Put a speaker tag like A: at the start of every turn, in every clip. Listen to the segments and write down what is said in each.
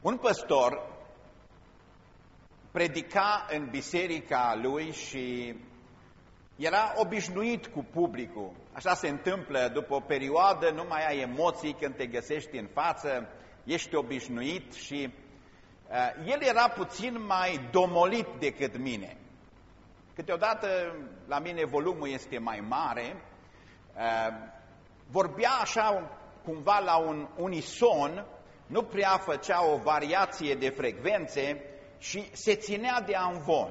A: Un păstor predica în biserica lui și era obișnuit cu publicul. Așa se întâmplă, după o perioadă nu mai ai emoții când te găsești în față, ești obișnuit și uh, el era puțin mai domolit decât mine. Câteodată la mine volumul este mai mare, uh, vorbea așa cumva la un unison, nu prea făcea o variație de frecvențe și se ținea de amvon.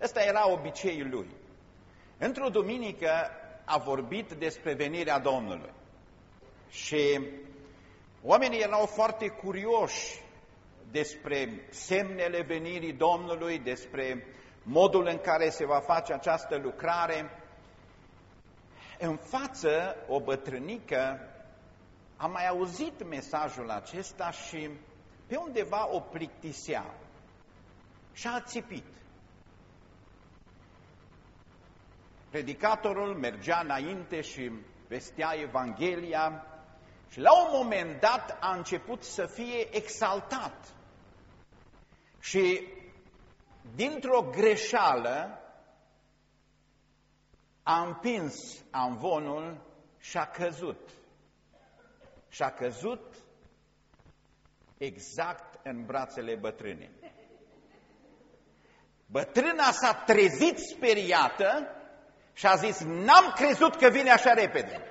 A: Ăsta era obiceiul lui. Într-o duminică a vorbit despre venirea Domnului și oamenii erau foarte curioși despre semnele venirii Domnului, despre modul în care se va face această lucrare. În față, o bătrânică a mai auzit mesajul acesta și pe undeva o plictisea și a țipit. Predicatorul mergea înainte și vestea Evanghelia și la un moment dat a început să fie exaltat. Și dintr-o greșeală a împins amvonul și a căzut. Și a căzut exact în brațele bătrânei. Bătrâna s-a trezit speriată și a zis, n-am crezut că vine așa repede.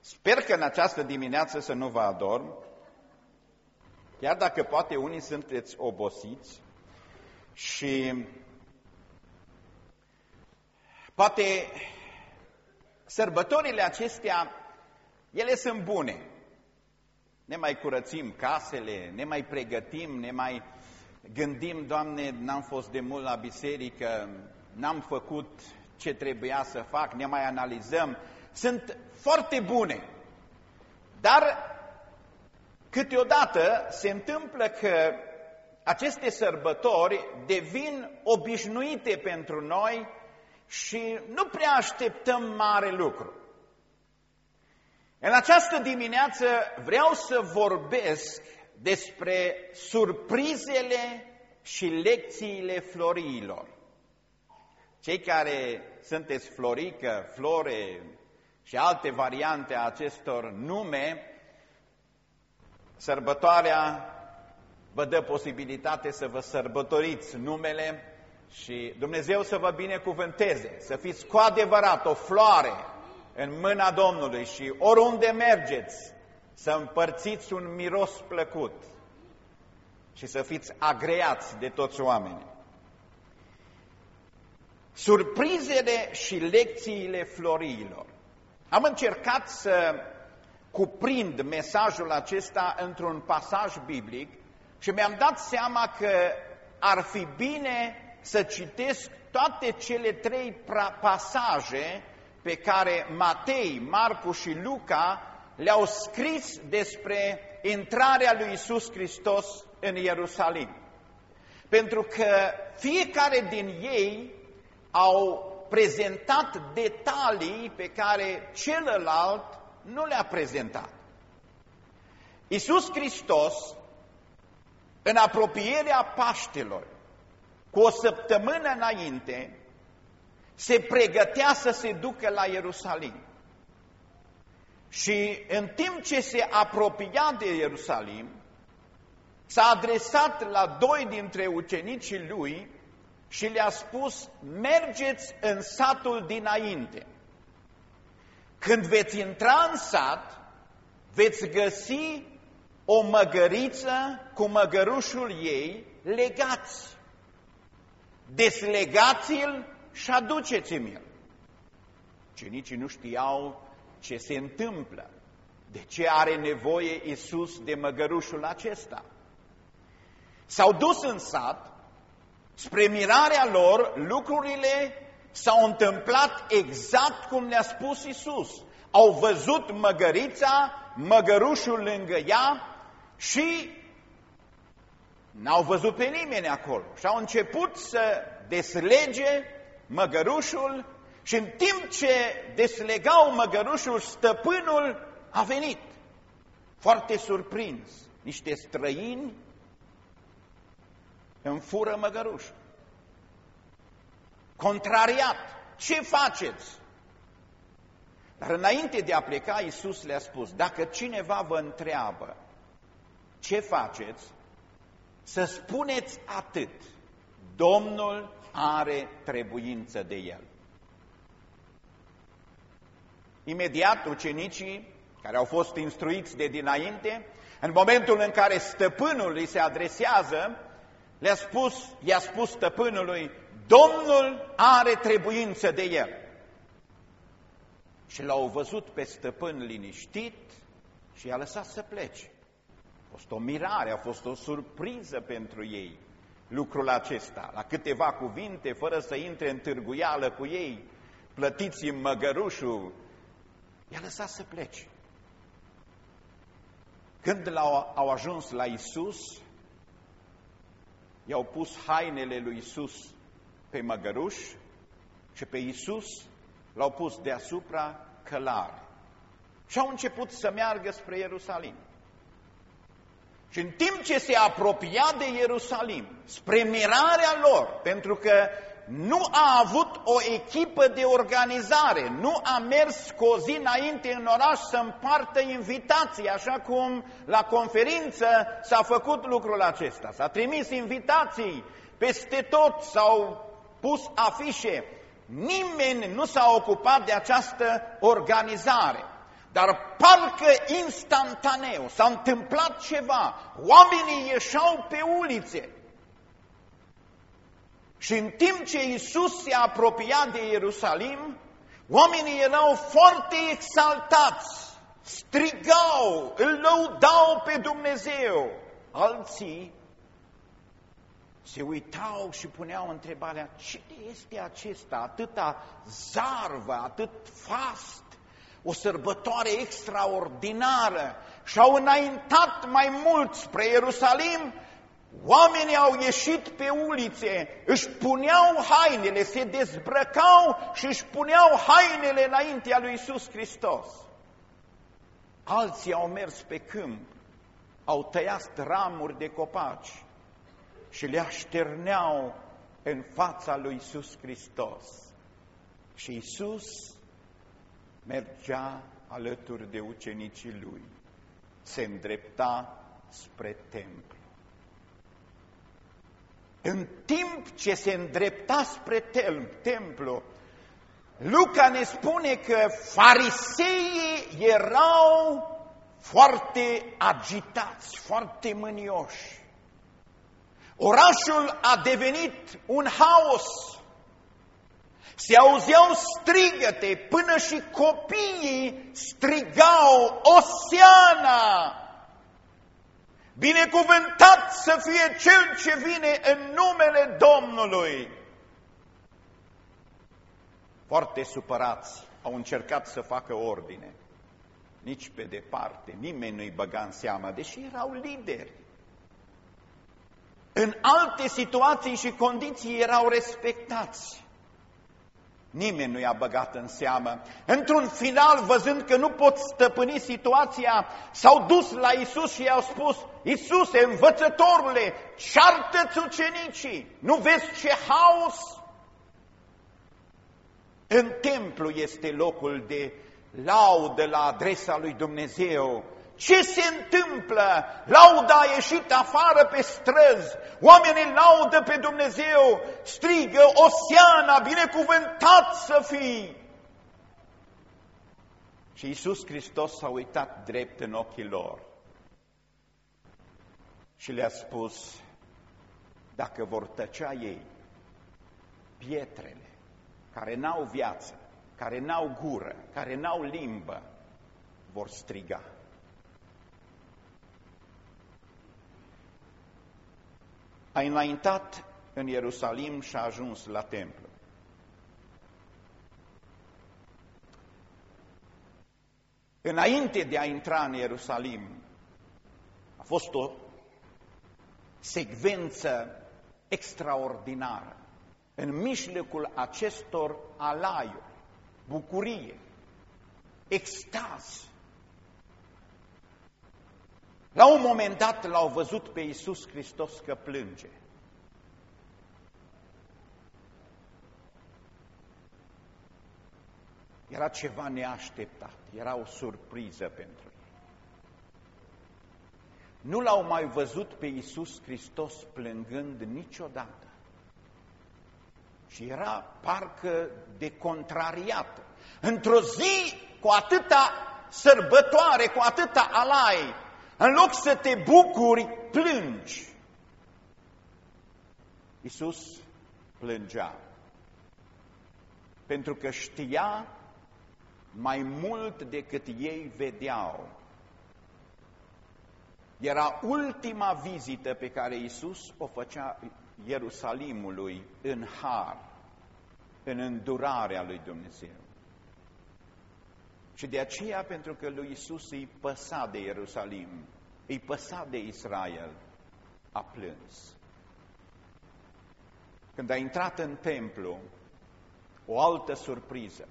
A: Sper că în această dimineață să nu vă adorm, chiar dacă poate unii sunteți obosiți și poate sărbătorile acestea, ele sunt bune. Ne mai curățim casele, ne mai pregătim, ne mai gândim, Doamne, n-am fost de mult la biserică, n-am făcut ce trebuia să fac, ne mai analizăm. Sunt foarte bune, dar câteodată se întâmplă că aceste sărbători devin obișnuite pentru noi și nu prea așteptăm mare lucru. În această dimineață vreau să vorbesc despre surprizele și lecțiile floriilor. Cei care sunteți florică, flore și alte variante a acestor nume, sărbătoarea vă dă posibilitate să vă sărbătoriți numele și Dumnezeu să vă binecuvânteze, să fiți cu adevărat o floare în mâna Domnului și oriunde mergeți, să împărțiți un miros plăcut și să fiți agreați de toți oamenii. Surprizele și lecțiile floriilor. Am încercat să cuprind mesajul acesta într-un pasaj biblic și mi-am dat seama că ar fi bine să citesc toate cele trei pasaje pe care Matei, Marcu și Luca le-au scris despre intrarea lui Isus Hristos în Ierusalim. Pentru că fiecare din ei au prezentat detalii pe care celălalt nu le-a prezentat. Isus Hristos, în apropierea Paștelor, cu o săptămână înainte, se pregătea să se ducă la Ierusalim. Și în timp ce se apropia de Ierusalim, s-a adresat la doi dintre ucenicii lui și le-a spus, mergeți în satul dinainte. Când veți intra în sat, veți găsi o măgăriță cu măgărușul ei legați. Deslegați-l și aduceți-mi-l. Cenicii nu știau ce se întâmplă, de ce are nevoie Isus de măgărușul acesta. S-au dus în sat, spre mirarea lor, lucrurile s-au întâmplat exact cum le-a spus Isus. Au văzut măgărița, măgărușul lângă ea și n-au văzut pe nimeni acolo. Și au început să deslege măgărușul și în timp ce deslegau măgărușul, stăpânul a venit, foarte surprins, niște străini îmi fură măgărușul. Contrariat, ce faceți? Dar înainte de a pleca, Iisus le-a spus, dacă cineva vă întreabă ce faceți, să spuneți atât, Domnul are trebuință de el. Imediat ucenicii care au fost instruiți de dinainte, în momentul în care stăpânul îi se adresează, le-a spus, i-a spus stăpânului, Domnul are trebuință de el. Și l-au văzut pe stăpân liniștit și i-a lăsat să plece. A fost o mirare, a fost o surpriză pentru ei lucrul acesta. La câteva cuvinte, fără să intre în târguială cu ei, plătiți-mi măgărușul, i-a lăsat să plece. Când au, au ajuns la Isus, i-au pus hainele lui Isus pe măgăruș și pe Isus l-au pus deasupra călare. Și au început să meargă spre Ierusalim. Și în timp ce se apropia de Ierusalim, spre mirarea lor, pentru că nu a avut o echipă de organizare, nu a mers cu o zi înainte în oraș să împartă invitații, așa cum la conferință s-a făcut lucrul acesta. S-a trimis invitații peste tot, s-au pus afișe. Nimeni nu s-a ocupat de această organizare. Dar parcă instantaneu s-a întâmplat ceva. Oamenii ieșau pe ulițe. Și în timp ce Isus se apropia de Ierusalim, oamenii erau foarte exaltați, strigau, îl lăudau pe Dumnezeu. Alții se uitau și puneau întrebarea, cine este acesta, atâta zarvă, atât fast, o sărbătoare extraordinară și au înaintat mai mult spre Ierusalim, oamenii au ieșit pe ulițe, își puneau hainele, se dezbrăcau și își puneau hainele înaintea lui Isus Hristos. Alții au mers pe câmp, au tăiat ramuri de copaci și le așterneau în fața lui Isus Hristos. Și Isus mergea alături de ucenicii lui, se îndrepta spre templu. În timp ce se îndrepta spre templu, Luca ne spune că fariseii erau foarte agitați, foarte mânioși. Orașul a devenit un haos, se auzeau strigăte, până și copiii strigau, Osiana! Binecuvântat să fie Cel ce vine în numele Domnului! Foarte supărați au încercat să facă ordine. Nici pe departe, nimeni nu-i băga în seamă, deși erau lideri. În alte situații și condiții erau respectați. Nimeni nu i-a băgat în seamă. Într-un final, văzând că nu pot stăpâni situația, s-au dus la Isus și i-au spus, Isuse, învățătorule, ceartă-ți ucenicii, nu vezi ce haos? În templu este locul de laudă la adresa lui Dumnezeu, ce se întâmplă? Lauda a ieșit afară pe străzi, oamenii laudă pe Dumnezeu, strigă, Osiana, binecuvântat să fii! Și Iisus Hristos s-a uitat drept în ochii lor și le-a spus, dacă vor tăcea ei, pietrele care n-au viață, care n-au gură, care n-au limbă, vor striga. A înaintat în Ierusalim și a ajuns la templu. Înainte de a intra în Ierusalim, a fost o secvență extraordinară. În mijlocul acestor alaiuri, bucurie, extaz, La un moment dat l-au văzut pe Iisus Hristos că plânge. Era ceva neașteptat, era o surpriză pentru ei. Nu l-au mai văzut pe Iisus Hristos plângând niciodată. Și era parcă de contrariat. Într-o zi cu atâta sărbătoare, cu atâta alai, în loc să te bucuri, plângi. Iisus plângea pentru că știa mai mult decât ei vedeau. Era ultima vizită pe care Iisus o făcea Ierusalimului în har, în îndurarea lui Dumnezeu. Și de aceea, pentru că lui Iisus îi păsa de Ierusalim, îi păsa de Israel, a plâns. Când a intrat în templu, o altă surpriză.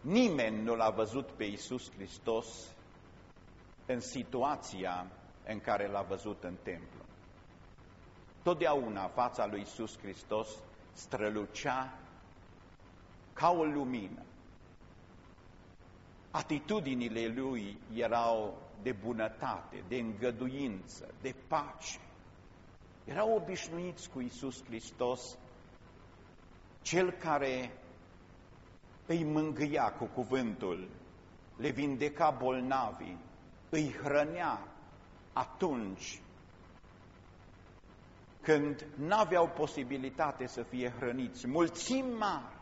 A: Nimeni nu l-a văzut pe Iisus Hristos în situația în care l-a văzut în templu. Totdeauna fața lui Iisus Hristos strălucea ca o lumină. Atitudinile lui erau de bunătate, de îngăduință, de pace. Erau obișnuiți cu Iisus Hristos, cel care îi mângâia cu cuvântul, le vindeca bolnavii, îi hrănea atunci când n-aveau posibilitate să fie hrăniți. Mulțimi mari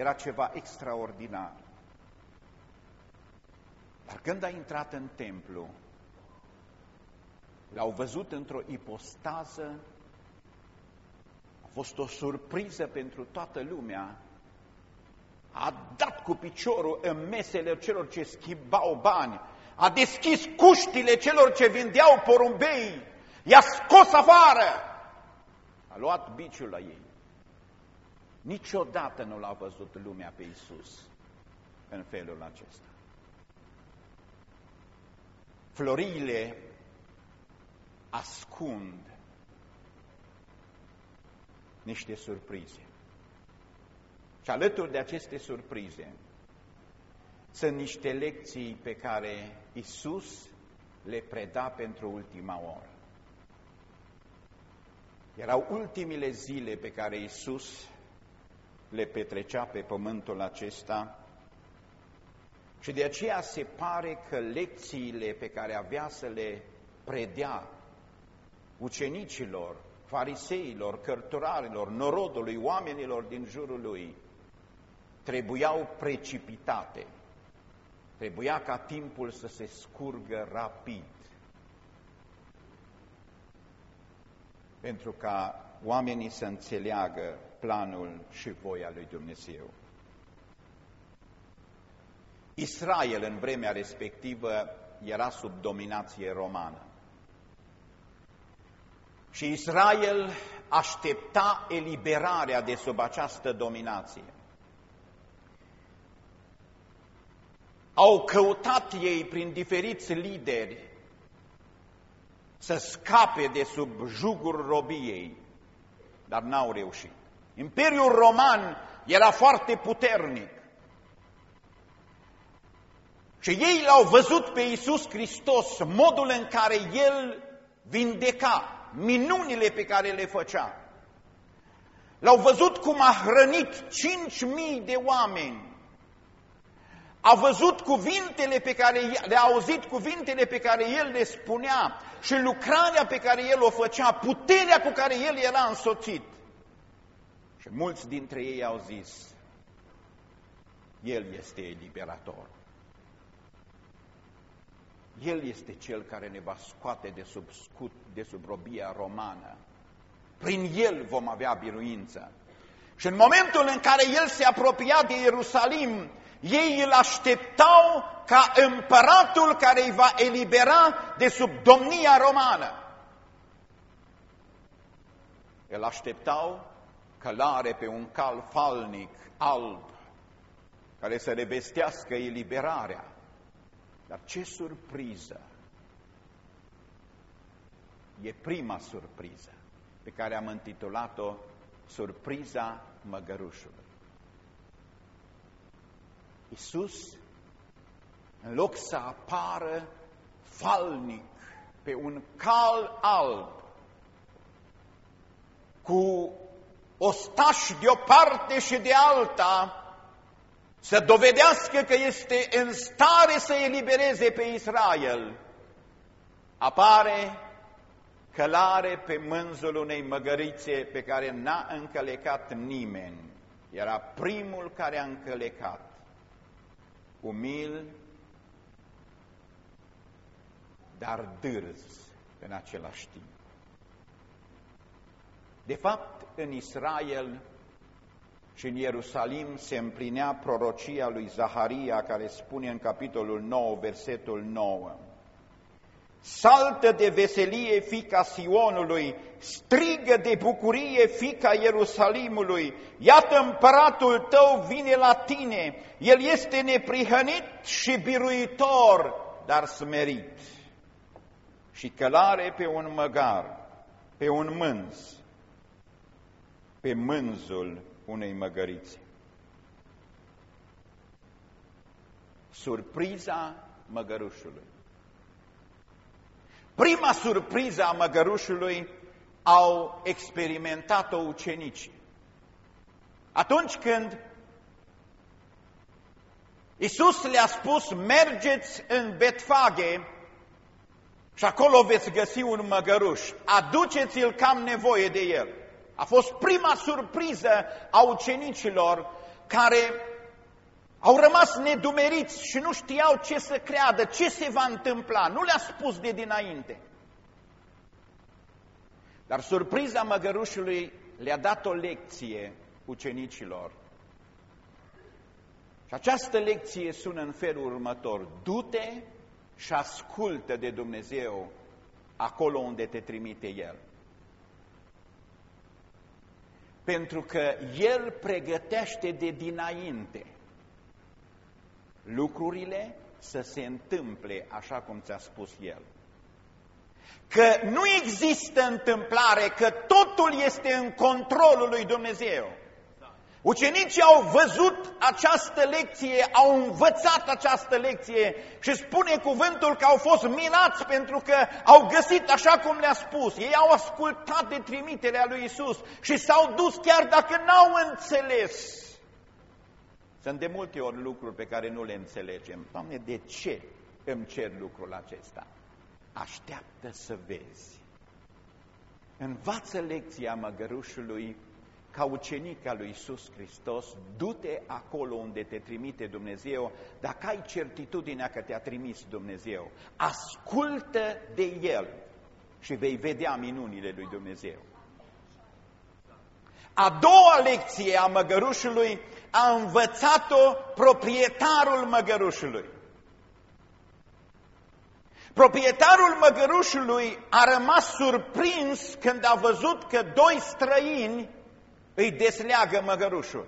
A: era ceva extraordinar. Dar când a intrat în templu, l-au văzut într-o ipostază, a fost o surpriză pentru toată lumea, a dat cu piciorul în mesele celor ce schimbau bani, a deschis cuștile celor ce vindeau porumbei, i-a scos afară, a luat biciul la ei. Niciodată nu l-a văzut lumea pe Isus în felul acesta. Florile ascund niște surprize. Și alături de aceste surprize sunt niște lecții pe care Isus le preda pentru ultima oră. Erau ultimile zile pe care Isus le petrecea pe pământul acesta și de aceea se pare că lecțiile pe care avea să le predea ucenicilor, fariseilor, cărturarilor, norodului, oamenilor din jurul lui, trebuiau precipitate. Trebuia ca timpul să se scurgă rapid. Pentru ca oamenii să înțeleagă planul și voia lui Dumnezeu. Israel în vremea respectivă era sub dominație romană. Și Israel aștepta eliberarea de sub această dominație. Au căutat ei prin diferiți lideri să scape de sub jugul robiei, dar n-au reușit. Imperiul Roman era foarte puternic. Și ei l-au văzut pe Iisus Hristos, modul în care El vindeca, minunile pe care le făcea. L-au văzut cum a hrănit 5.000 de oameni. A văzut cuvintele pe care le-a auzit cuvintele pe care el le spunea și lucrarea pe care el o făcea, puterea cu care el era însoțit. Și mulți dintre ei au zis, El este eliberator. El este Cel care ne va scoate de sub scut, de sub robia romană. Prin El vom avea biruință. Și în momentul în care El se apropia de Ierusalim, ei îl așteptau ca împăratul care îi va elibera de sub domnia romană. Îl așteptau călare pe un cal falnic, alb, care să revestească eliberarea. Dar ce surpriză! E prima surpriză pe care am intitulat-o Surpriza măgărușului. Iisus, în loc să apară falnic pe un cal alb, cu ostași de o parte și de alta, să dovedească că este în stare să elibereze pe Israel, apare călare pe mânzul unei măgărițe pe care n-a încălecat nimeni. Era primul care a încălecat, umil, dar dârz în același timp. De fapt, în Israel și în Ierusalim se împlinea prorocia lui Zaharia care spune în capitolul 9, versetul 9 Saltă de veselie fica Sionului, strigă de bucurie fica Ierusalimului, iată împăratul tău vine la tine, el este neprihănit și biruitor, dar smerit. Și călare pe un măgar, pe un mânz, pe mânzul unei măgărițe. Surpriza măgărușului. Prima surpriză a măgărușului au experimentat-o ucenicii. Atunci când Iisus le-a spus, mergeți în Betfage și acolo veți găsi un măgăruș, aduceți-l cam nevoie de el. A fost prima surpriză a ucenicilor care au rămas nedumeriți și nu știau ce să creadă, ce se va întâmpla. Nu le-a spus de dinainte. Dar surpriza măgărușului le-a dat o lecție ucenicilor. Și această lecție sună în felul următor. Du-te și ascultă de Dumnezeu acolo unde te trimite El. Pentru că El pregătește de dinainte lucrurile să se întâmple așa cum ți-a spus El. Că nu există întâmplare, că totul este în controlul lui Dumnezeu. Ucenicii au văzut această lecție, au învățat această lecție și spune cuvântul că au fost mirați pentru că au găsit așa cum le-a spus. Ei au ascultat de trimiterea lui Isus și s-au dus chiar dacă n-au înțeles. Sunt de multe ori lucruri pe care nu le înțelegem. Doamne, de ce îmi cer lucrul acesta? Așteaptă să vezi. Învață lecția măgărușului ca ucenic al lui Iisus Hristos, du-te acolo unde te trimite Dumnezeu, dacă ai certitudinea că te-a trimis Dumnezeu. Ascultă de El și vei vedea minunile lui Dumnezeu. A doua lecție a măgărușului a învățat-o proprietarul măgărușului. Proprietarul măgărușului a rămas surprins când a văzut că doi străini îi desleagă măgărușul.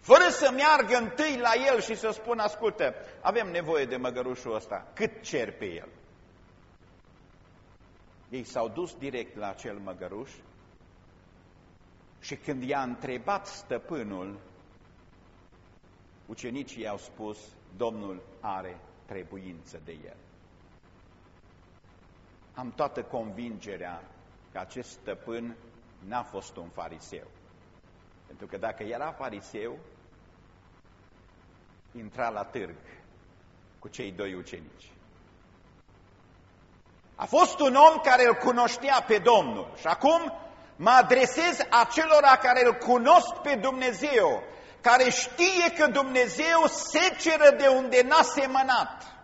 A: Fără să meargă întâi la el și să spună, ascultă, avem nevoie de măgărușul ăsta, cât cer pe el? Ei s-au dus direct la acel măgăruș și când i-a întrebat stăpânul, ucenicii i-au spus, Domnul are trebuință de el. Am toată convingerea că acest stăpân n-a fost un fariseu. Pentru că dacă era fariseu, intra la târg cu cei doi ucenici. A fost un om care îl cunoștea pe Domnul și acum mă adresez acelora care îl cunosc pe Dumnezeu, care știe că Dumnezeu seceră de unde n-a semănat,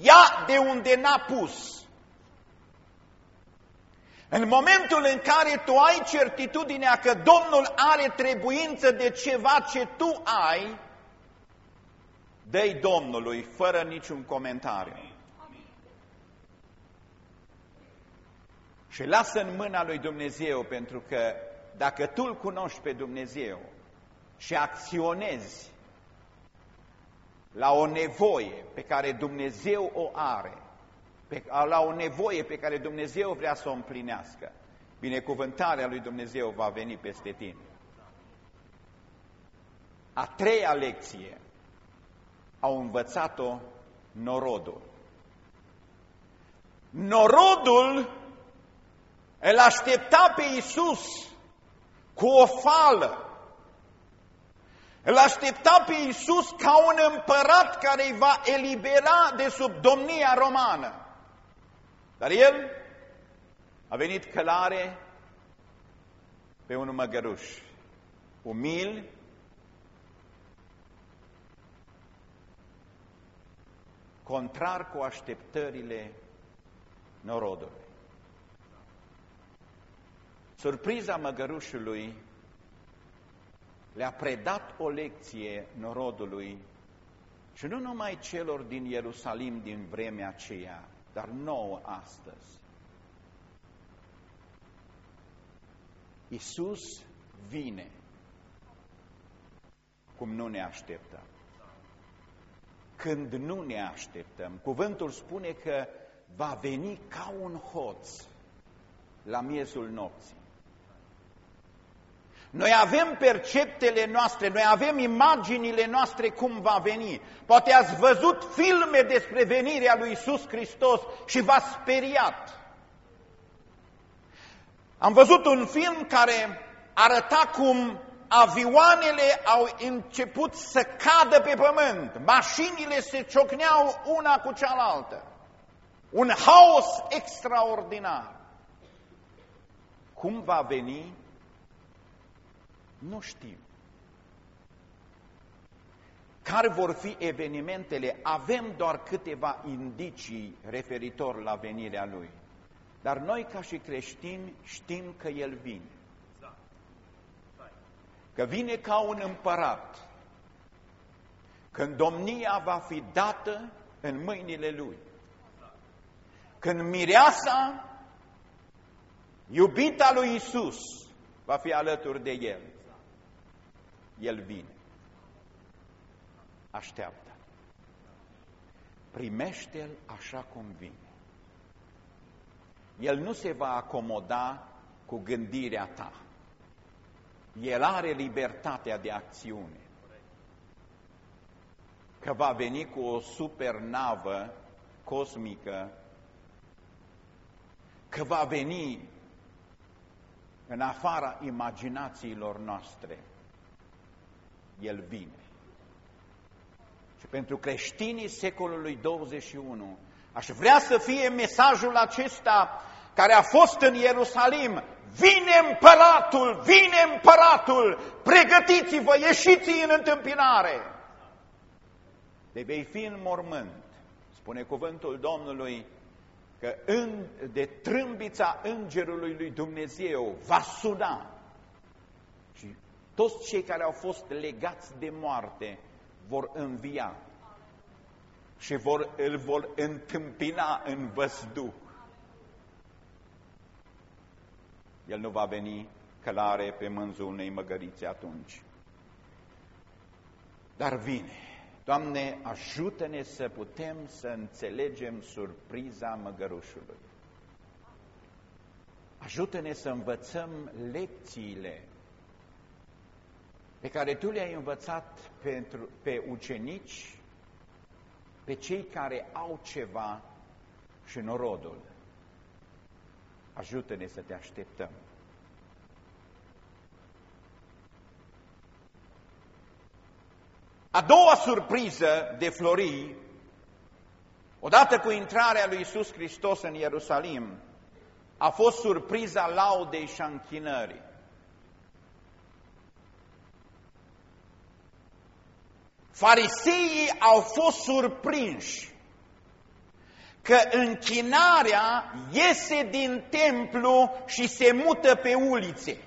A: ia de unde n-a pus. În momentul în care tu ai certitudinea că Domnul are trebuință de ceva ce tu ai, dă Domnului fără niciun comentariu. Și lasă în mâna lui Dumnezeu, pentru că dacă tu îl cunoști pe Dumnezeu și acționezi la o nevoie pe care Dumnezeu o are, pe, la o nevoie pe care Dumnezeu vrea să o împlinească, binecuvântarea lui Dumnezeu va veni peste tine. A treia lecție au învățat-o norodul. Norodul îl aștepta pe Iisus cu o fală. Îl aștepta pe Iisus ca un împărat care îi va elibera de sub domnia romană. Dar el a venit călare pe un măgăruș, umil, contrar cu așteptările norodului. Surpriza măgărușului le-a predat o lecție norodului și nu numai celor din Ierusalim din vremea aceea, dar nouă astăzi. Isus vine cum nu ne așteptăm. Când nu ne așteptăm, cuvântul spune că va veni ca un hoț la miezul nopții. Noi avem perceptele noastre, noi avem imaginile noastre cum va veni. Poate ați văzut filme despre venirea lui Isus Hristos și v-a speriat. Am văzut un film care arăta cum avioanele au început să cadă pe pământ, mașinile se ciocneau una cu cealaltă. Un haos extraordinar. Cum va veni nu știm. Care vor fi evenimentele? Avem doar câteva indicii referitor la venirea Lui. Dar noi, ca și creștini, știm că El vine. Că vine ca un împărat. Când domnia va fi dată în mâinile Lui. Când mireasa, iubita lui Isus, va fi alături de El. El vine. Așteaptă. Primește-L așa cum vine. El nu se va acomoda cu gândirea ta. El are libertatea de acțiune. Că va veni cu o supernavă cosmică, că va veni în afara imaginațiilor noastre el vine. Și pentru creștinii secolului 21, aș vrea să fie mesajul acesta care a fost în Ierusalim, vine împăratul, vine împăratul, pregătiți-vă, ieșiți în întâmpinare. De vei fi în mormânt, spune cuvântul Domnului, că în, de trâmbița îngerului lui Dumnezeu va suna toți cei care au fost legați de moarte vor învia și vor, îl vor întâmpina în văzduh. El nu va veni călare pe mânzul unei măgărițe atunci. Dar vine. Doamne, ajută-ne să putem să înțelegem surpriza măgărușului. Ajută-ne să învățăm lecțiile pe care Tu le-ai învățat pentru, pe ucenici, pe cei care au ceva și norodul. Ajută-ne să te așteptăm. A doua surpriză de florii, odată cu intrarea lui Isus Hristos în Ierusalim, a fost surpriza laudei și închinării. Fariseii au fost surprinși că închinarea iese din templu și se mută pe ulițe.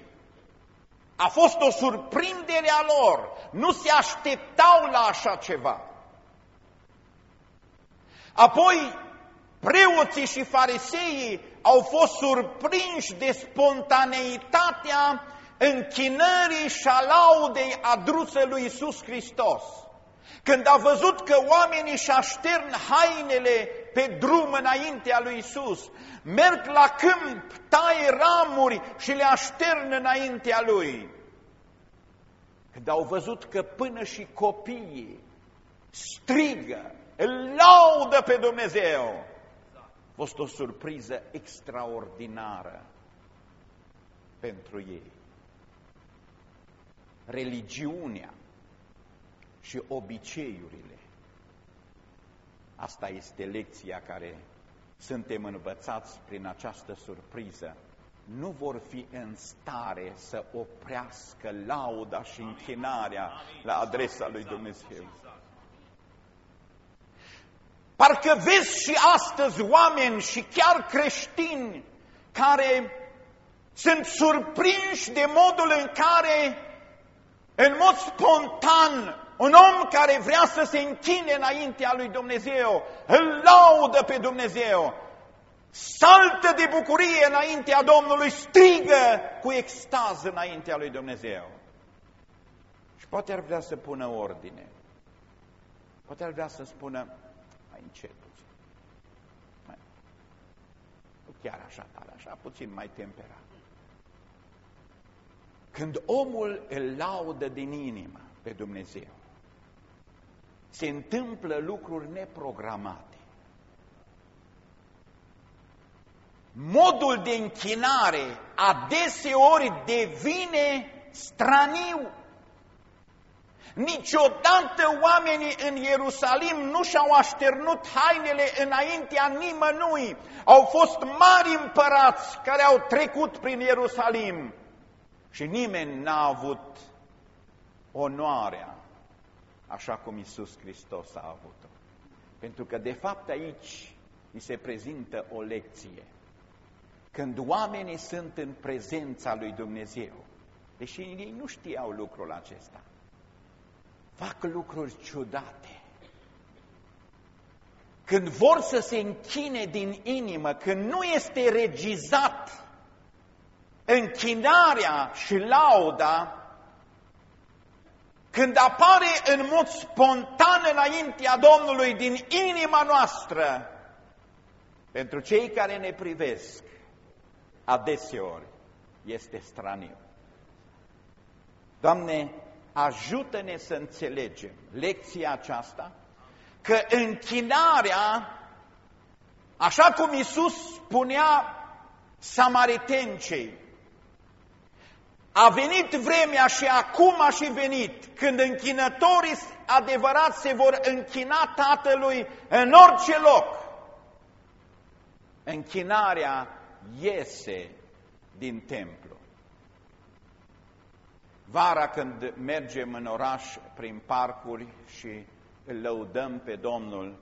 A: A fost o surprindere a lor, nu se așteptau la așa ceva. Apoi, preoții și fariseii au fost surprinși de spontaneitatea închinării și a laudei adruse lui Isus Hristos. Când a văzut că oamenii își aștern hainele pe drum înaintea lui Isus, merg la câmp, taie ramuri și le aștern înaintea lui. Când au văzut că până și copiii strigă, îl laudă pe Dumnezeu, a fost o surpriză extraordinară pentru ei. Religiunea și obiceiurile. Asta este lecția care suntem învățați prin această surpriză. Nu vor fi în stare să oprească lauda și închinarea la adresa lui Dumnezeu. Parcă vezi și astăzi oameni și chiar creștini care sunt surprinși de modul în care, în mod spontan, un om care vrea să se închine înaintea lui Dumnezeu, îl laudă pe Dumnezeu, saltă de bucurie înaintea Domnului, strigă cu extaz înaintea lui Dumnezeu. Și poate ar vrea să pună ordine. Poate ar vrea să spună, mai încet puțin. Mai, nu chiar așa tare, așa puțin mai temperat. Când omul îl laudă din inimă pe Dumnezeu, se întâmplă lucruri neprogramate. Modul de închinare adeseori devine straniu. Niciodată oamenii în Ierusalim nu și-au așternut hainele înaintea nimănui. Au fost mari împărați care au trecut prin Ierusalim și nimeni n-a avut onoarea așa cum Isus Hristos a avut-o. Pentru că de fapt aici mi se prezintă o lecție. Când oamenii sunt în prezența lui Dumnezeu, deși ei nu știau lucrul acesta, fac lucruri ciudate. Când vor să se închine din inimă, când nu este regizat închinarea și lauda, când apare în mod spontan înaintea Domnului din inima noastră, pentru cei care ne privesc, adeseori este straniu. Doamne, ajută-ne să înțelegem lecția aceasta, că închinarea, așa cum Iisus spunea samaritencei, a venit vremea și acum a și venit, când închinătorii adevărați se vor închina Tatălui în orice loc. Închinarea iese din templu. Vara când mergem în oraș prin parcuri și îl lăudăm pe Domnul,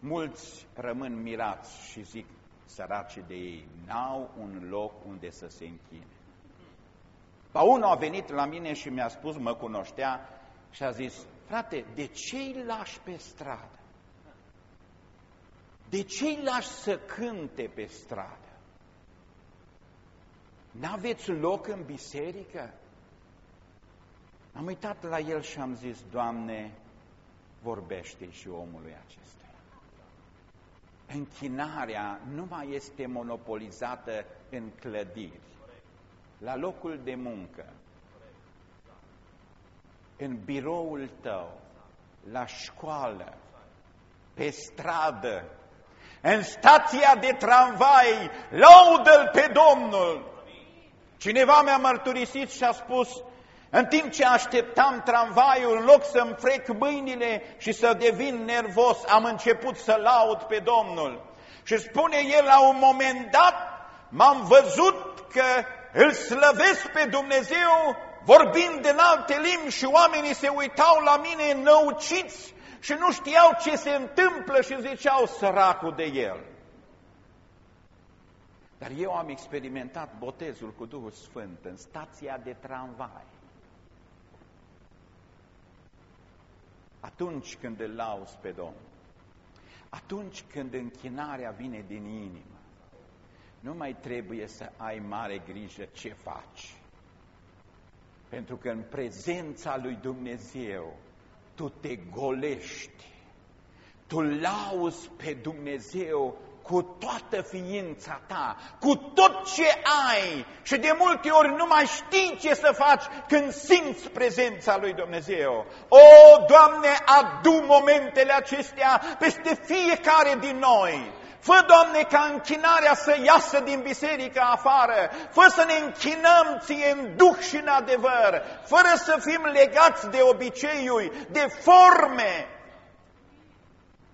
A: mulți rămân mirați și zic, săracii de ei, n-au un loc unde să se închine. Ba unul a venit la mine și mi-a spus, mă cunoștea și a zis, frate, de ce îi lași pe stradă? De ce îi lași să cânte pe stradă? N-aveți loc în biserică? Am uitat la el și am zis, Doamne, vorbește și omului acesta. Închinarea nu mai este monopolizată în clădiri la locul de muncă, în biroul tău, la școală, pe stradă, în stația de tramvai, laudă-L pe Domnul. Cineva mi-a mărturisit și a spus, în timp ce așteptam tramvaiul, în loc să-mi frec mâinile și să devin nervos, am început să laud pe Domnul. Și spune el, la un moment dat, m-am văzut că îl slăvesc pe Dumnezeu vorbind în alte limbi și oamenii se uitau la mine năuciți și nu știau ce se întâmplă și ziceau săracul de el. Dar eu am experimentat botezul cu Duhul Sfânt în stația de tramvai. Atunci când îl lauzi pe Domnul, atunci când închinarea vine din inimă, nu mai trebuie să ai mare grijă ce faci. Pentru că în prezența lui Dumnezeu tu te golești, tu lauzi pe Dumnezeu cu toată ființa ta, cu tot ce ai și de multe ori nu mai știi ce să faci când simți prezența lui Dumnezeu. O, Doamne, adu momentele acestea peste fiecare din noi. Fă, Doamne, ca închinarea să iasă din biserică afară, fă să ne închinăm Ție în duh și în adevăr, fără să fim legați de obiceiuri, de forme,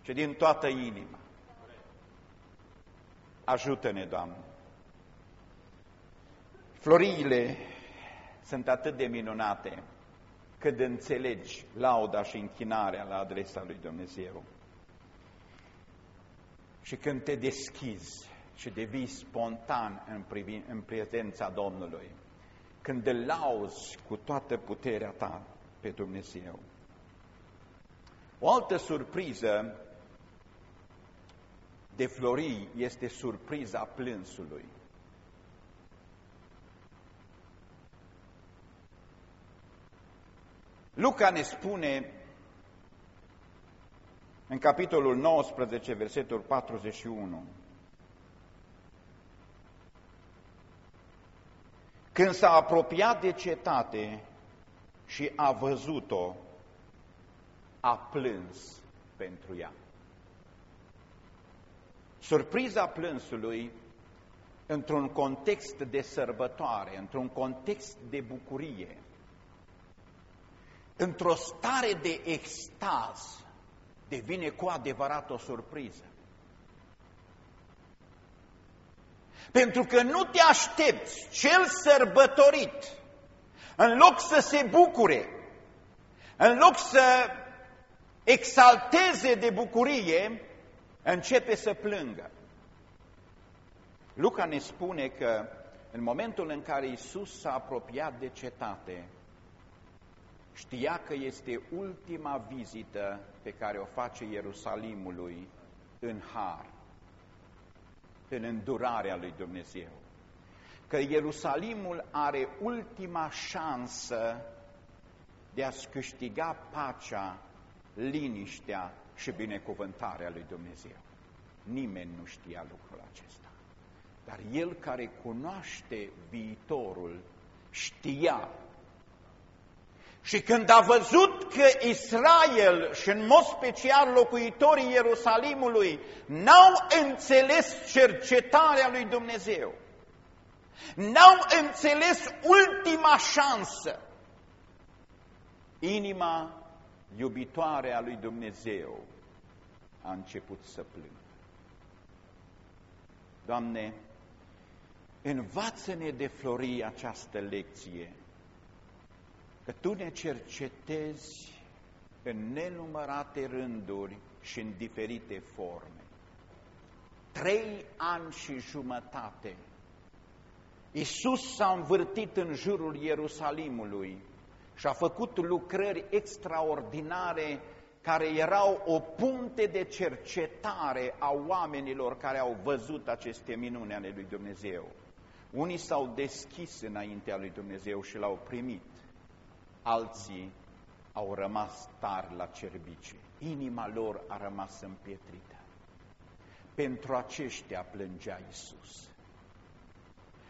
A: ci din toată inima. Ajută-ne, Doamne! Floriile sunt atât de minunate când înțelegi lauda și închinarea la adresa lui Dumnezeu. Și când te deschizi și devii spontan în, privi, în prezența Domnului, când îl lauzi cu toată puterea ta pe Dumnezeu. O altă surpriză de flori este surpriza plânsului. Luca ne spune în capitolul 19, versetul 41, Când s-a apropiat de cetate și a văzut-o, a plâns pentru ea. Surpriza plânsului într-un context de sărbătoare, într-un context de bucurie, într-o stare de extaz, devine cu adevărat o surpriză. Pentru că nu te aștepți cel sărbătorit, în loc să se bucure, în loc să exalteze de bucurie, începe să plângă. Luca ne spune că în momentul în care Isus s-a apropiat de cetate, știa că este ultima vizită pe care o face Ierusalimului în har, în îndurarea lui Dumnezeu. Că Ierusalimul are ultima șansă de a-și câștiga pacea, liniștea și binecuvântarea lui Dumnezeu. Nimeni nu știa lucrul acesta. Dar el care cunoaște viitorul știa. Și când a văzut că Israel și în mod special locuitorii Ierusalimului n-au înțeles cercetarea lui Dumnezeu, n-au înțeles ultima șansă, inima iubitoare a lui Dumnezeu a început să plângă. Doamne, învață-ne de flori această lecție, că Tu ne cercetezi în nenumărate rânduri și în diferite forme. Trei ani și jumătate Iisus s-a învârtit în jurul Ierusalimului și a făcut lucrări extraordinare care erau o punte de cercetare a oamenilor care au văzut aceste minuni ale lui Dumnezeu. Unii s-au deschis înaintea lui Dumnezeu și l-au primit, alții au rămas tari la cerbice. Inima lor a rămas împietrită. Pentru aceștia plângea Isus.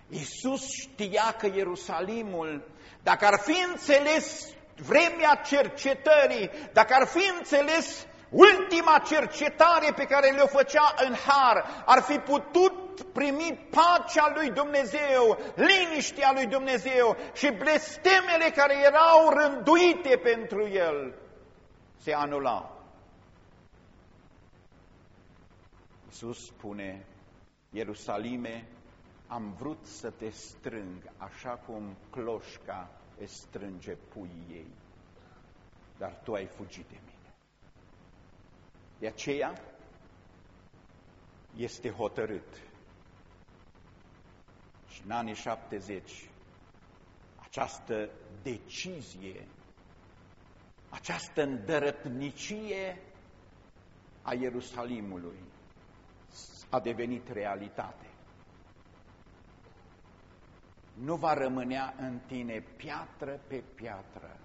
A: Isus știa că Ierusalimul, dacă ar fi înțeles vremea cercetării, dacă ar fi înțeles ultima cercetare pe care le-o făcea în har, ar fi putut primi pacea lui Dumnezeu, liniștea lui Dumnezeu și blestemele care erau rânduite pentru el se anula. Iisus spune, Ierusalime, am vrut să te strâng așa cum cloșca își strânge puii ei, dar tu ai fugit de mine. De aceea este hotărât și în anii 70 această decizie, această îndărătnicie a Ierusalimului a devenit realitate nu va rămânea în tine piatră pe piatră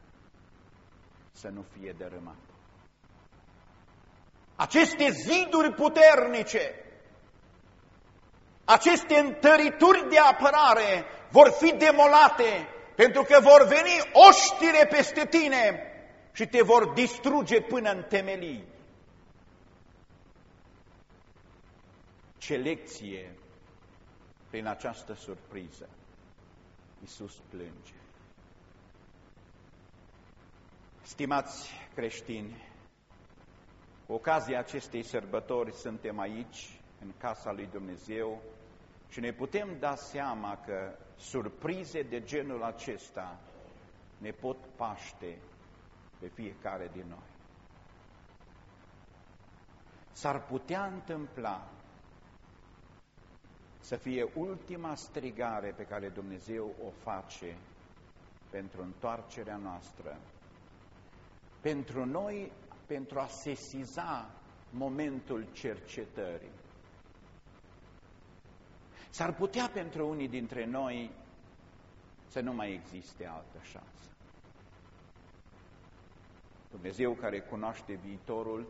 A: să nu fie dărâmată. Aceste ziduri puternice, aceste întărituri de apărare vor fi demolate pentru că vor veni oștire peste tine și te vor distruge până în temelii. Ce lecție prin această surpriză. Iisus plânge. Stimați creștini, cu ocazia acestei sărbători suntem aici, în casa lui Dumnezeu, și ne putem da seama că surprize de genul acesta ne pot paște pe fiecare din noi. S-ar putea întâmpla să fie ultima strigare pe care Dumnezeu o face pentru întoarcerea noastră. Pentru noi, pentru a sesiza momentul cercetării. S-ar putea pentru unii dintre noi să nu mai existe altă șansă. Dumnezeu care cunoaște viitorul,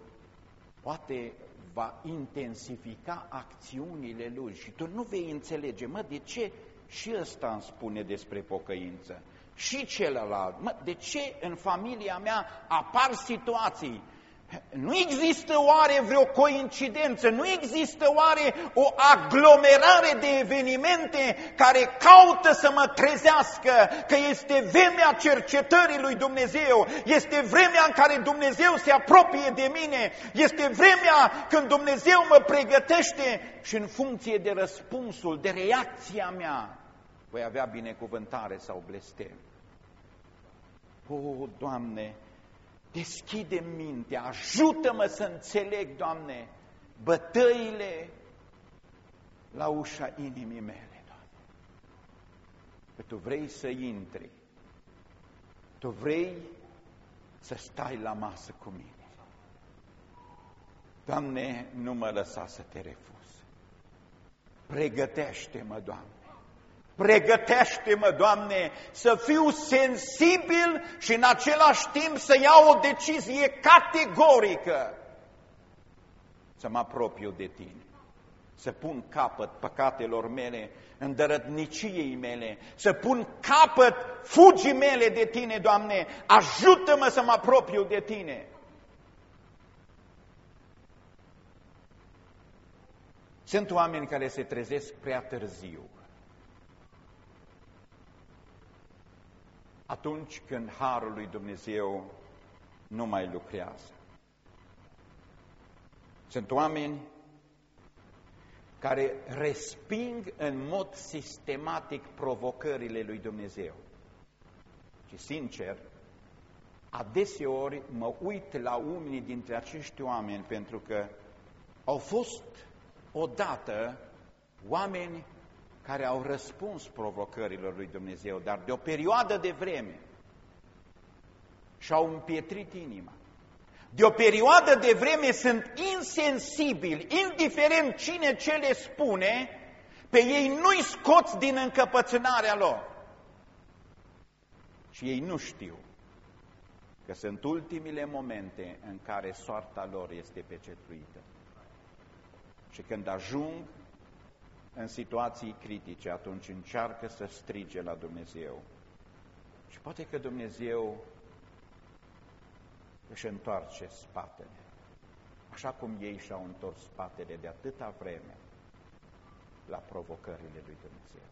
A: poate va intensifica acțiunile Lui și tu nu vei înțelege, mă, de ce și ăsta îmi spune despre pocăință și celălalt, mă, de ce în familia mea apar situații? Nu există oare vreo coincidență, nu există oare o aglomerare de evenimente care caută să mă trezească că este vremea cercetării lui Dumnezeu, este vremea în care Dumnezeu se apropie de mine, este vremea când Dumnezeu mă pregătește? Și în funcție de răspunsul, de reacția mea, voi avea binecuvântare sau blestem. O, Doamne, Deschide mintea, ajută-mă să înțeleg, Doamne, bătăile la ușa inimii mele, Doamne. Că Tu vrei să intri, Tu vrei să stai la masă cu mine. Doamne, nu mă lăsa să te refuz. Pregătește-mă, Doamne. Pregătește-mă, Doamne, să fiu sensibil și în același timp să iau o decizie categorică să mă apropiu de Tine, să pun capăt păcatelor mele, îndărătniciei mele, să pun capăt fugii mele de Tine, Doamne, ajută-mă să mă apropiu de Tine. Sunt oameni care se trezesc prea târziu. Atunci când Harul lui Dumnezeu nu mai lucrează. Sunt oameni care resping în mod sistematic provocările lui Dumnezeu. Și sincer, adeseori mă uit la unii dintre acești oameni pentru că au fost odată oameni care au răspuns provocărilor lui Dumnezeu, dar de o perioadă de vreme și-au împietrit inima. De o perioadă de vreme sunt insensibili, indiferent cine ce le spune, pe ei nu-i scoți din încăpățânarea lor. Și ei nu știu că sunt ultimile momente în care soarta lor este pecetluită. Și când ajung în situații critice, atunci încearcă să strige la Dumnezeu. Și poate că Dumnezeu își întoarce spatele, așa cum ei și-au întors spatele de atâta vreme la provocările lui Dumnezeu.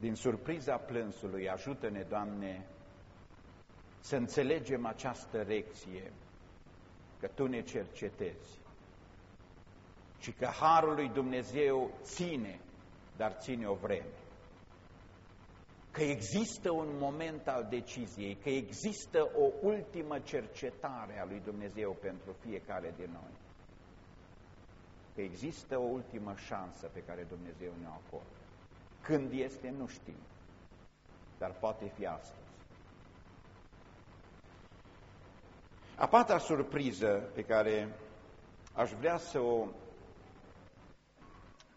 A: Din surpriza plânsului, ajută-ne, Doamne, să înțelegem această lecție, că Tu ne cercetezi, ci că Harul lui Dumnezeu ține, dar ține o vreme. Că există un moment al deciziei, că există o ultimă cercetare a lui Dumnezeu pentru fiecare din noi. Că există o ultimă șansă pe care Dumnezeu ne-o acordă. Când este, nu știm, dar poate fi astăzi. A patra surpriză pe care aș vrea să o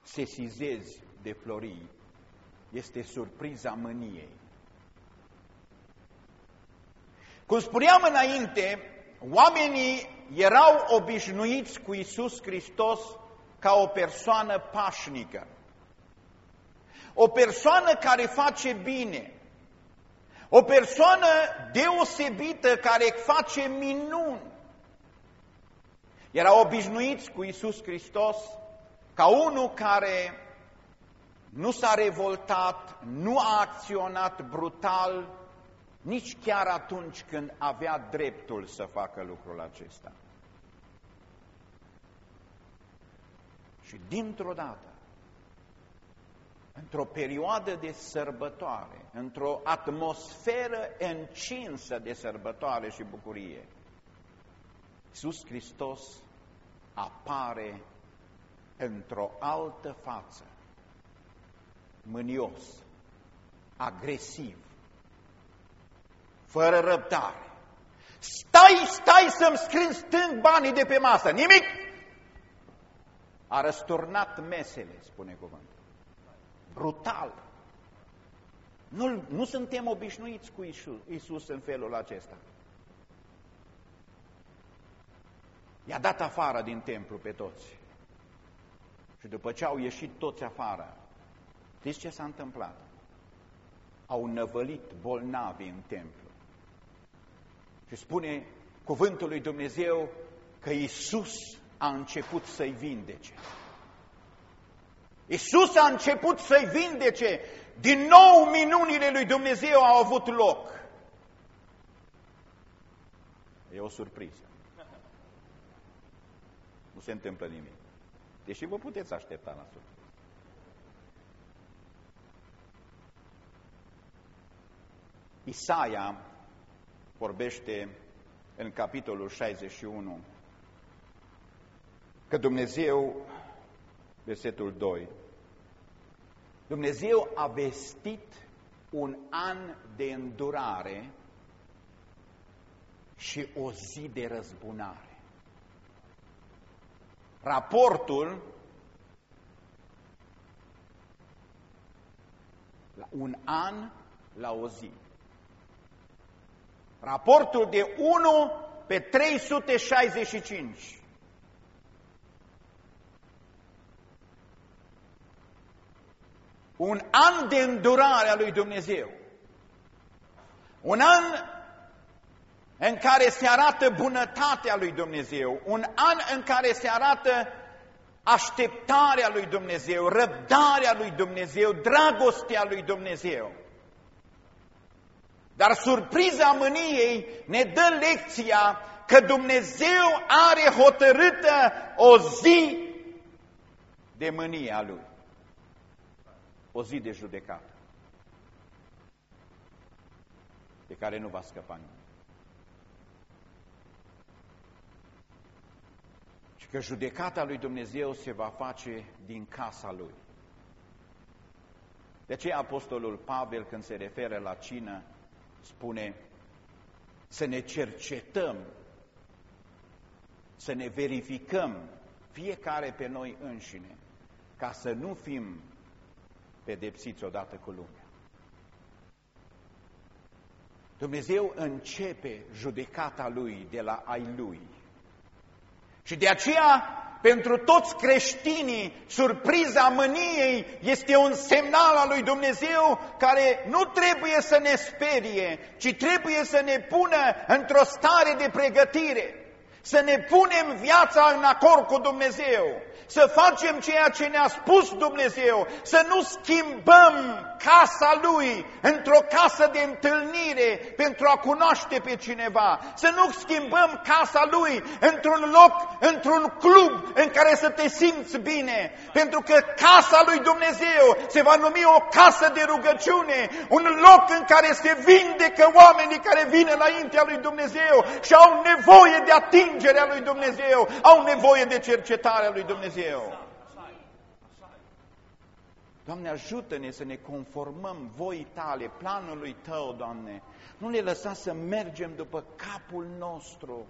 A: sesizezi de florii este surpriza mâniei. Cum spuneam înainte, oamenii erau obișnuiți cu Isus Hristos ca o persoană pașnică. O persoană care face bine. O persoană deosebită care face minuni. Erau obișnuiți cu Isus Hristos ca unul care nu s-a revoltat, nu a acționat brutal, nici chiar atunci când avea dreptul să facă lucrul acesta. Și dintr-o dată, într-o perioadă de sărbătoare, într-o atmosferă încinsă de sărbătoare și bucurie, Iisus Hristos apare într-o altă față, mânios, agresiv, fără răbdare. Stai, stai să-mi scrii stâng banii de pe masă, nimic! A răsturnat mesele, spune cuvântul. Brutal. Nu, nu suntem obișnuiți cu Isus, Isus în felul acesta. I-a dat afară din templu pe toți. Și după ce au ieșit toți afară, știți ce s-a întâmplat? Au năvălit bolnavi în templu. Și spune cuvântul lui Dumnezeu că Isus a început să-i vindece. Isus a început să-i vindece. Din nou minunile lui Dumnezeu au avut loc. E o surpriză. Nu se întâmplă nimic. Deși vă puteți aștepta la surpriză. Isaia vorbește în capitolul 61 că Dumnezeu, versetul 2, Dumnezeu a vestit un an de îndurare și o zi de răzbunare. Raportul la un an la o zi. Raportul de 1 pe 365. Un an de îndurare a lui Dumnezeu. Un an în care se arată bunătatea lui Dumnezeu. Un an în care se arată așteptarea lui Dumnezeu, răbdarea lui Dumnezeu, dragostea lui Dumnezeu. Dar surpriza mâniei ne dă lecția că Dumnezeu are hotărâtă o zi de mânie a Lui. O zi de judecată. De care nu va scăpa nimeni. Și că judecata lui Dumnezeu se va face din casa Lui. De aceea Apostolul Pavel, când se referă la cină, spune să ne cercetăm, să ne verificăm fiecare pe noi înșine, ca să nu fim pedepsiți odată cu lumea. Dumnezeu începe judecata Lui de la ai Lui. Și de aceea pentru toți creștinii, surpriza mâniei este un semnal al lui Dumnezeu care nu trebuie să ne sperie, ci trebuie să ne pună într-o stare de pregătire, să ne punem viața în acord cu Dumnezeu să facem ceea ce ne-a spus Dumnezeu, să nu schimbăm casa Lui într-o casă de întâlnire pentru a cunoaște pe cineva, să nu schimbăm casa Lui într-un loc, într-un club în care să te simți bine, pentru că casa Lui Dumnezeu se va numi o casă de rugăciune, un loc în care se vindecă oamenii care vin înaintea Lui Dumnezeu și au nevoie de atingerea Lui Dumnezeu, au nevoie de cercetarea Lui Dumnezeu. Dumnezeu. Doamne, ajută-ne să ne conformăm voii Tale, planului Tău, Doamne. Nu ne lăsa să mergem după capul nostru,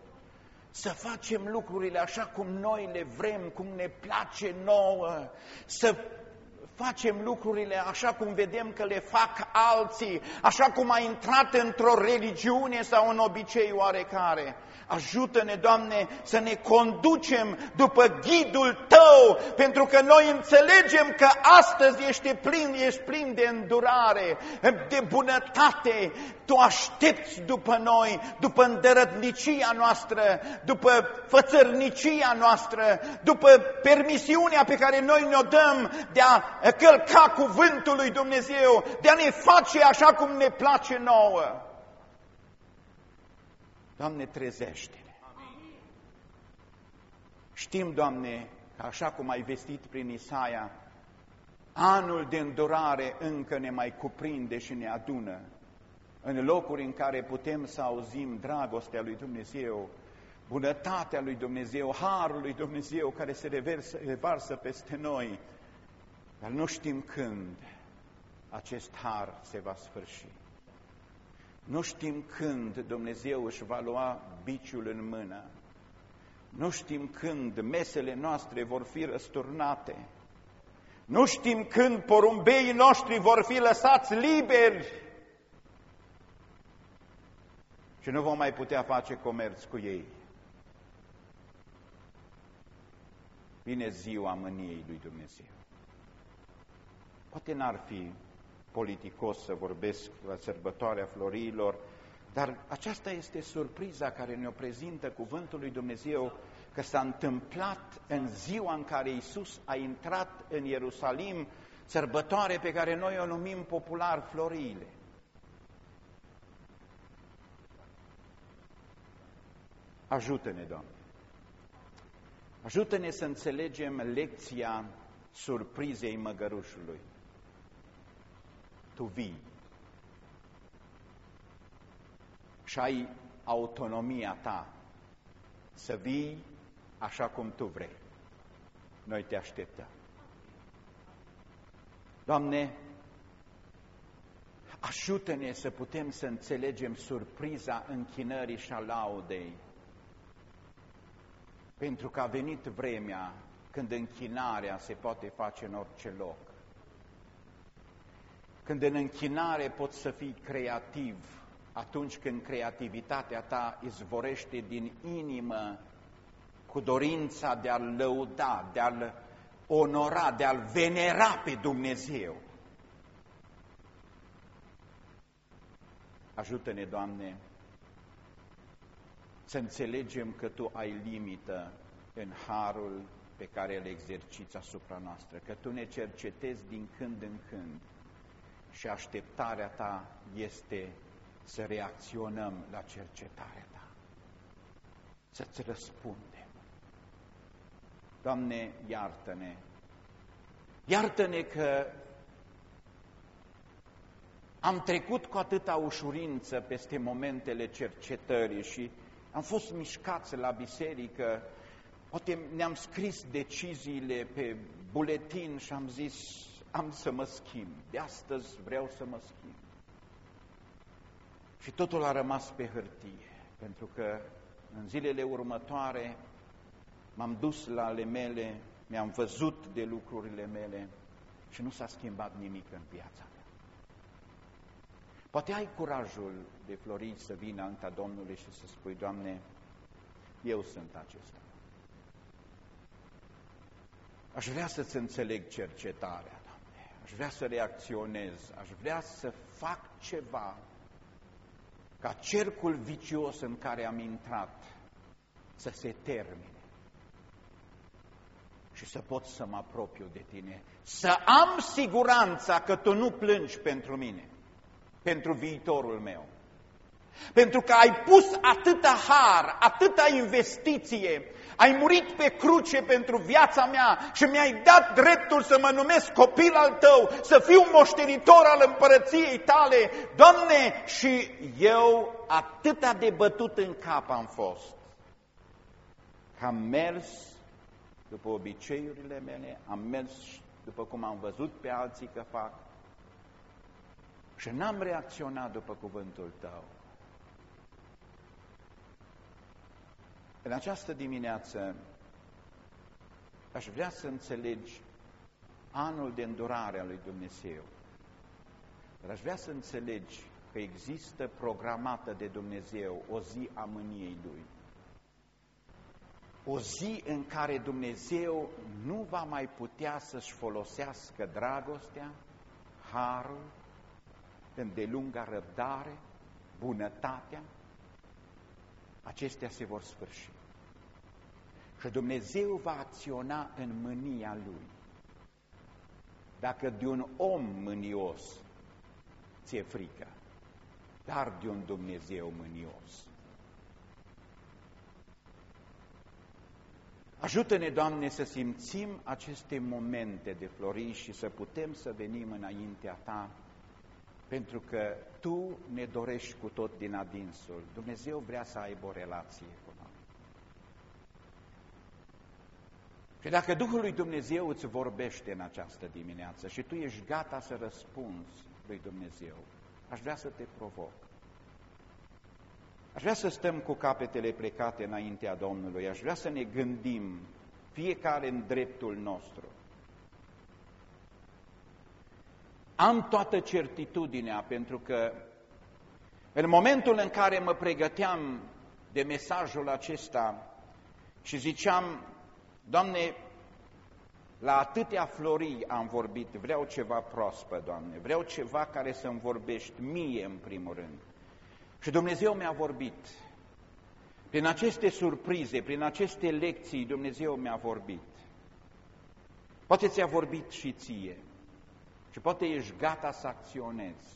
A: să facem lucrurile așa cum noi le vrem, cum ne place nouă, să facem lucrurile așa cum vedem că le fac alții, așa cum a intrat într-o religiune sau în obicei oarecare. Ajută-ne, Doamne, să ne conducem după ghidul Tău, pentru că noi înțelegem că astăzi ești plin, ești plin de îndurare, de bunătate. Tu aștepți după noi, după îndărătnicia noastră, după fățărnicia noastră, după permisiunea pe care noi ne-o dăm de a călca cuvântul lui Dumnezeu, de a ne face așa cum ne place nouă. Doamne, trezește-ne! Știm, Doamne, că așa cum ai vestit prin Isaia, anul de îndurare încă ne mai cuprinde și ne adună în locuri în care putem să auzim dragostea lui Dumnezeu, bunătatea lui Dumnezeu, harul lui Dumnezeu care se reversă, revarsă peste noi, dar nu știm când acest har se va sfârși. Nu știm când Dumnezeu își va lua biciul în mână. Nu știm când mesele noastre vor fi răsturnate. Nu știm când porumbeii noștri vor fi lăsați liberi și nu vom mai putea face comerț cu ei. Vine ziua mâniei lui Dumnezeu. Poate n-ar fi politicos să vorbesc la sărbătoarea florilor, dar aceasta este surpriza care ne-o prezintă cuvântul lui Dumnezeu, că s-a întâmplat în ziua în care Isus a intrat în Ierusalim, sărbătoare pe care noi o numim popular florile. Ajută-ne, Doamne! Ajută-ne să înțelegem lecția surprizei măgărușului tu vii și ai autonomia ta să vii așa cum tu vrei. Noi te așteptăm. Doamne, ajută-ne să putem să înțelegem surpriza închinării și a laudei, pentru că a venit vremea când închinarea se poate face în orice loc când în închinare poți să fii creativ, atunci când creativitatea ta izvorește din inimă cu dorința de a-L lăuda, de a-L onora, de a-L venera pe Dumnezeu. Ajută-ne, Doamne, să înțelegem că Tu ai limită în harul pe care îl exerciți asupra noastră, că Tu ne cercetezi din când în când, și așteptarea ta este să reacționăm la cercetarea ta, să-ți răspundem. Doamne, iartă-ne! Iartă-ne că am trecut cu atâta ușurință peste momentele cercetării și am fost mișcați la biserică, poate ne-am scris deciziile pe buletin și am zis, am să mă schimb, de astăzi vreau să mă schimb. Și totul a rămas pe hârtie, pentru că în zilele următoare m-am dus la ale mele, mi-am văzut de lucrurile mele și nu s-a schimbat nimic în viața mea. Poate ai curajul de flori să vină anta Domnului și să spui, Doamne, eu sunt acesta. Aș vrea să-ți înțeleg cercetarea aș vrea să reacționez, aș vrea să fac ceva ca cercul vicios în care am intrat să se termine și să pot să mă apropiu de tine, să am siguranța că tu nu plângi pentru mine, pentru viitorul meu. Pentru că ai pus atâta har, atâta investiție ai murit pe cruce pentru viața mea și mi-ai dat dreptul să mă numesc copil al tău, să fiu moștenitor al împărăției tale. Doamne, și eu atâta de bătut în cap am fost. Că am mers după obiceiurile mele, am mers după cum am văzut pe alții că fac și n-am reacționat după cuvântul tău. În această dimineață aș vrea să înțelegi anul de îndurare a lui Dumnezeu. Dar aș vrea să înțelegi că există programată de Dumnezeu o zi a mâniei Lui. O zi în care Dumnezeu nu va mai putea să-și folosească dragostea, harul, îndelunga răbdare, bunătatea, acestea se vor sfârși. Și Dumnezeu va acționa în mânia Lui. Dacă de un om mânios ți-e frică, dar de un Dumnezeu mânios. Ajută-ne, Doamne, să simțim aceste momente de flori și să putem să venim înaintea Ta, pentru că Tu ne dorești cu tot din adinsul. Dumnezeu vrea să aibă o relație cu noi. Și dacă Duhul lui Dumnezeu îți vorbește în această dimineață și tu ești gata să răspunzi lui Dumnezeu, aș vrea să te provoc. Aș vrea să stăm cu capetele plecate înaintea Domnului, aș vrea să ne gândim fiecare în dreptul nostru. Am toată certitudinea pentru că în momentul în care mă pregăteam de mesajul acesta și ziceam, Doamne, la atâtea florii am vorbit, vreau ceva proaspăt, Doamne, vreau ceva care să-mi vorbești mie în primul rând. Și Dumnezeu mi-a vorbit. Prin aceste surprize, prin aceste lecții, Dumnezeu mi-a vorbit. Poate ți-a vorbit și ție. Și poate ești gata să acționezi.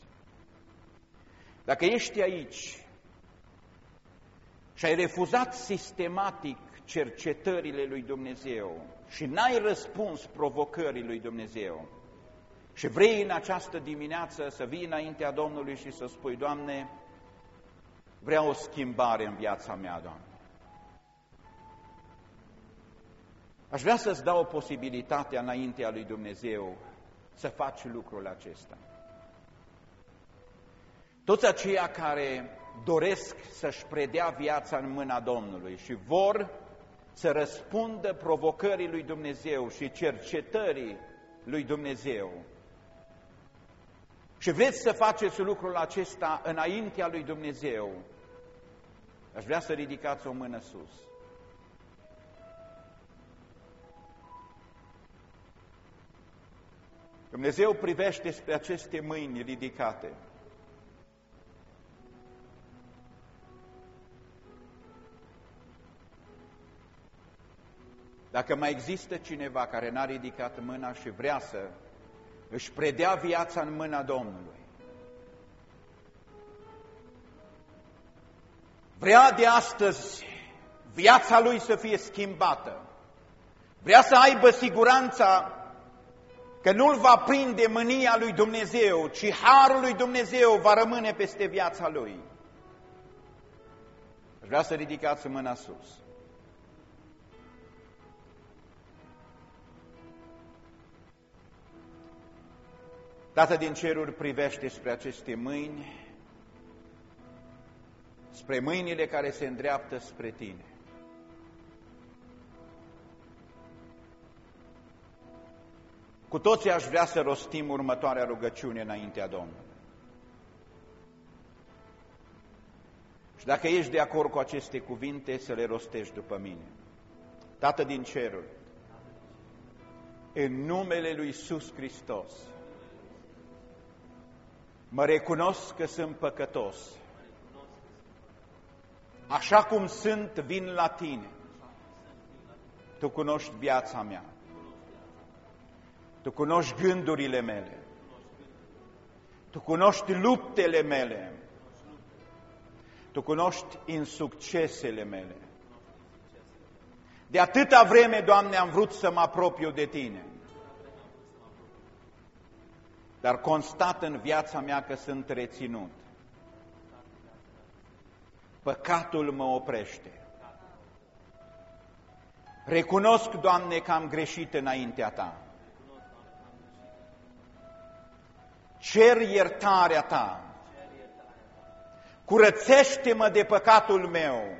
A: Dacă ești aici și ai refuzat sistematic cercetările lui Dumnezeu și n-ai răspuns provocării lui Dumnezeu și vrei în această dimineață să vii înaintea Domnului și să spui, Doamne, vreau o schimbare în viața mea, Doamne. Aș vrea să-ți dau o posibilitate înaintea lui Dumnezeu să faci lucrul acesta. Toți aceia care doresc să-și predea viața în mâna Domnului și vor să răspundă provocării lui Dumnezeu și cercetării lui Dumnezeu. Și vreți să faceți lucrul acesta înaintea lui Dumnezeu, aș vrea să ridicați o mână sus. Dumnezeu privește spre aceste mâini ridicate. Dacă mai există cineva care n-a ridicat mâna și vrea să își predea viața în mâna Domnului, vrea de astăzi viața lui să fie schimbată, vrea să aibă siguranța că nu-l va prinde mânia lui Dumnezeu, ci harul lui Dumnezeu va rămâne peste viața lui. Vreau să ridicați mâna sus. Tată din ceruri privește spre aceste mâini, spre mâinile care se îndreaptă spre Tine. Cu toții aș vrea să rostim următoarea rugăciune înaintea Domnului. Și dacă ești de acord cu aceste cuvinte, să le rostești după mine. Tată din ceruri, în numele Lui Iisus Hristos, mă recunosc că sunt păcătos. Așa cum sunt, vin la Tine. Tu cunoști viața mea. Tu cunoști gândurile mele. Tu cunoști luptele mele. Tu cunoști insuccesele mele. De atâta vreme, Doamne, am vrut să mă apropiu de Tine. Dar constat în viața mea că sunt reținut. Păcatul mă oprește. Recunosc, Doamne, că am greșit înaintea Ta. cer iertarea ta, curățește-mă de păcatul meu,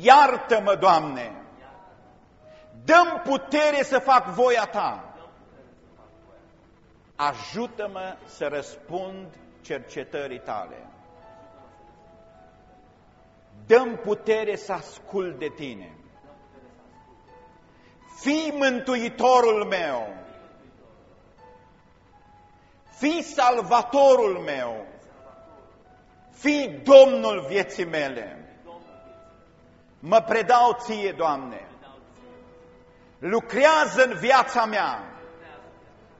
A: iartă-mă, Doamne, Dăm putere să fac voia ta. Ajută-mă să răspund cercetării tale. Dăm putere să ascult de tine. Fii mântuitorul meu. Fii salvatorul meu. Fii Domnul vieții mele. Mă predau ție, Doamne. Lucrează în viața mea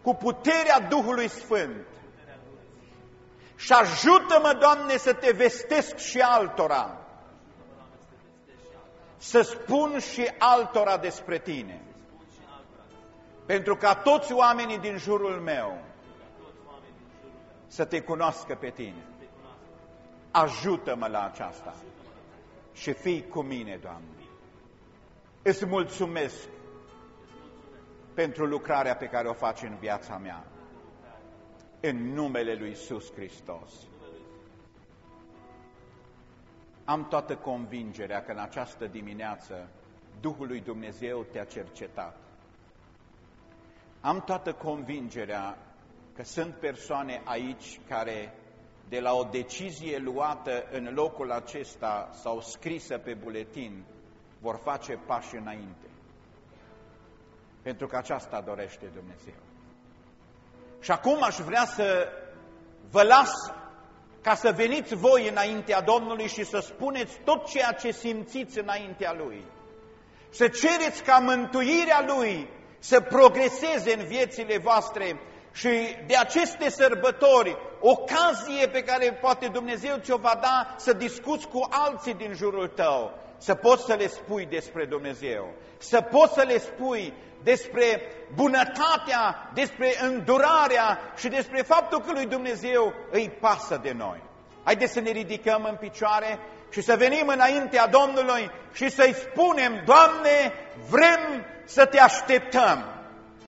A: cu puterea Duhului Sfânt. Și ajută-mă, Doamne, să te vestesc și altora. Să spun și altora despre Tine. Pentru ca toți oamenii din jurul meu să te cunoască pe Tine. Ajută-mă la aceasta și fii cu mine, Doamne. Îți mulțumesc pentru lucrarea pe care o faci în viața mea. În numele Lui Iisus Hristos. Am toată convingerea că în această dimineață Duhul lui Dumnezeu te-a cercetat. Am toată convingerea că sunt persoane aici care de la o decizie luată în locul acesta sau scrisă pe buletin vor face pași înainte. Pentru că aceasta dorește Dumnezeu. Și acum aș vrea să vă las ca să veniți voi înaintea Domnului și să spuneți tot ceea ce simțiți înaintea Lui. Să cereți ca mântuirea Lui să progreseze în viețile voastre și de aceste sărbători, ocazie pe care poate Dumnezeu ți-o va da să discuți cu alții din jurul tău, să poți să le spui despre Dumnezeu, să poți să le spui despre bunătatea, despre îndurarea și despre faptul că lui Dumnezeu îi pasă de noi. Haideți să ne ridicăm în picioare și să venim înaintea Domnului și să-i spunem, Doamne, vrem să te așteptăm.